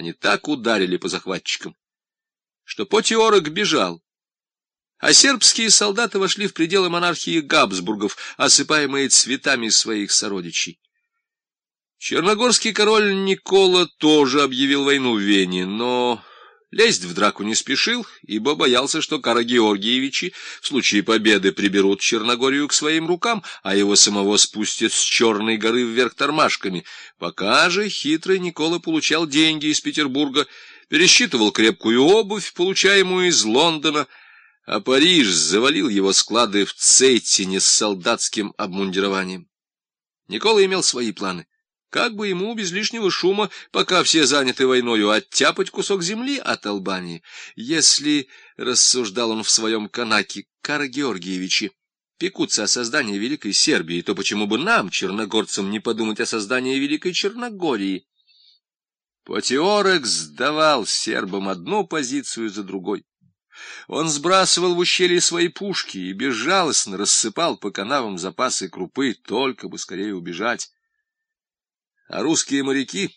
они так ударили по захватчикам, что Потиорок бежал, а сербские солдаты вошли в пределы монархии Габсбургов, осыпаемые цветами своих сородичей. Черногорский король Никола тоже объявил войну Вене, но лезть в драку не спешил, ибо боялся, что Кара Георгиевичи в случае победы приберут Черногорию к своим рукам, а его самого спустят с Черной горы вверх тормашками. Пока же хитрый Никола получал деньги из Петербурга, пересчитывал крепкую обувь, получаемую из Лондона, а Париж завалил его склады в Цейтине с солдатским обмундированием. Никола имел свои планы. Как бы ему без лишнего шума, пока все заняты войною, оттяпать кусок земли от Албании? Если, — рассуждал он в своем канаке, — Кара Георгиевичи пекутся о создании Великой Сербии, то почему бы нам, черногорцам, не подумать о создании Великой Черногории? Потиорек сдавал сербам одну позицию за другой. Он сбрасывал в ущелье свои пушки и безжалостно рассыпал по канавам запасы крупы, только бы скорее убежать. А русские моряки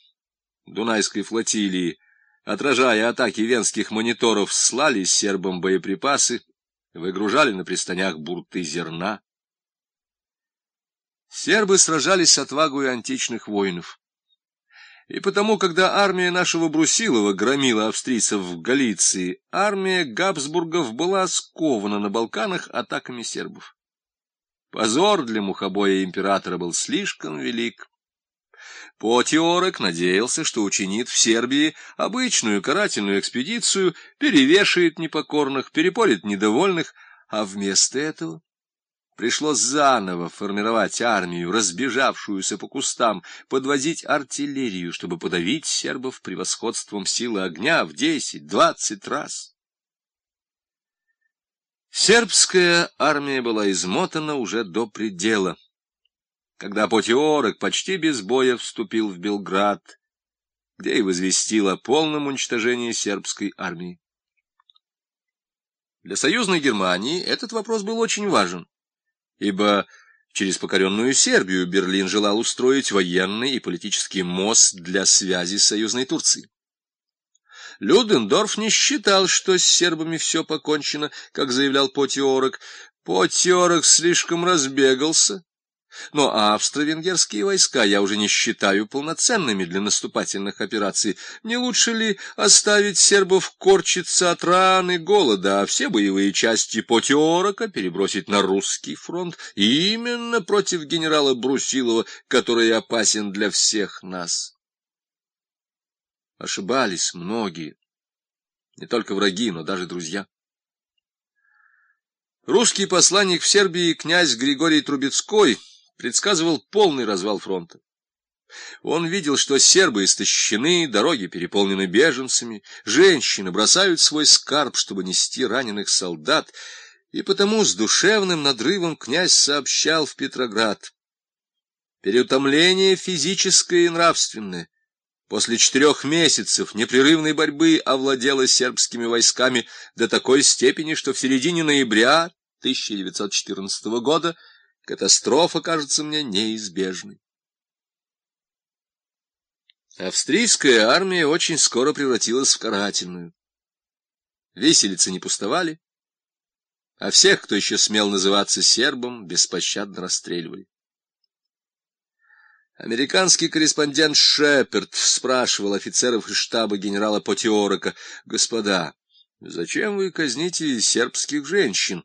Дунайской флотилии, отражая атаки венских мониторов, слали сербам боеприпасы, выгружали на пристанях бурты зерна. Сербы сражались с отвагой античных воинов. И потому, когда армия нашего Брусилова громила австрийцев в Галиции, армия Габсбургов была скована на Балканах атаками сербов. Позор для мухобоя императора был слишком велик. Потиорок надеялся, что учинит в Сербии обычную карательную экспедицию, перевешает непокорных, перепорит недовольных, а вместо этого пришлось заново формировать армию, разбежавшуюся по кустам, подвозить артиллерию, чтобы подавить сербов превосходством силы огня в десять-двадцать раз. Сербская армия была измотана уже до предела когда Потиорок почти без боя вступил в Белград, где и возвестил о полном уничтожении сербской армии. Для союзной Германии этот вопрос был очень важен, ибо через покоренную Сербию Берлин желал устроить военный и политический мост для связи с союзной Турцией. Людендорф не считал, что с сербами все покончено, как заявлял Потиорок. Потиорок слишком разбегался но австро-венгерские войска я уже не считаю полноценными для наступательных операций. Не лучше ли оставить сербов корчиться от раны голода, а все боевые части Потеорока перебросить на русский фронт именно против генерала Брусилова, который опасен для всех нас? Ошибались многие, не только враги, но даже друзья. Русский посланник в Сербии князь Григорий Трубецкой предсказывал полный развал фронта. Он видел, что сербы истощены, дороги переполнены беженцами, женщины бросают свой скарб, чтобы нести раненых солдат, и потому с душевным надрывом князь сообщал в Петроград. Переутомление физическое и нравственное после четырех месяцев непрерывной борьбы овладело сербскими войсками до такой степени, что в середине ноября 1914 года Катастрофа кажется мне неизбежной. Австрийская армия очень скоро превратилась в карательную. Виселицы не пустовали, а всех, кто еще смел называться сербом, беспощадно расстреливали. Американский корреспондент Шеперд спрашивал офицеров из штаба генерала Потиорока, «Господа, зачем вы казните сербских женщин?»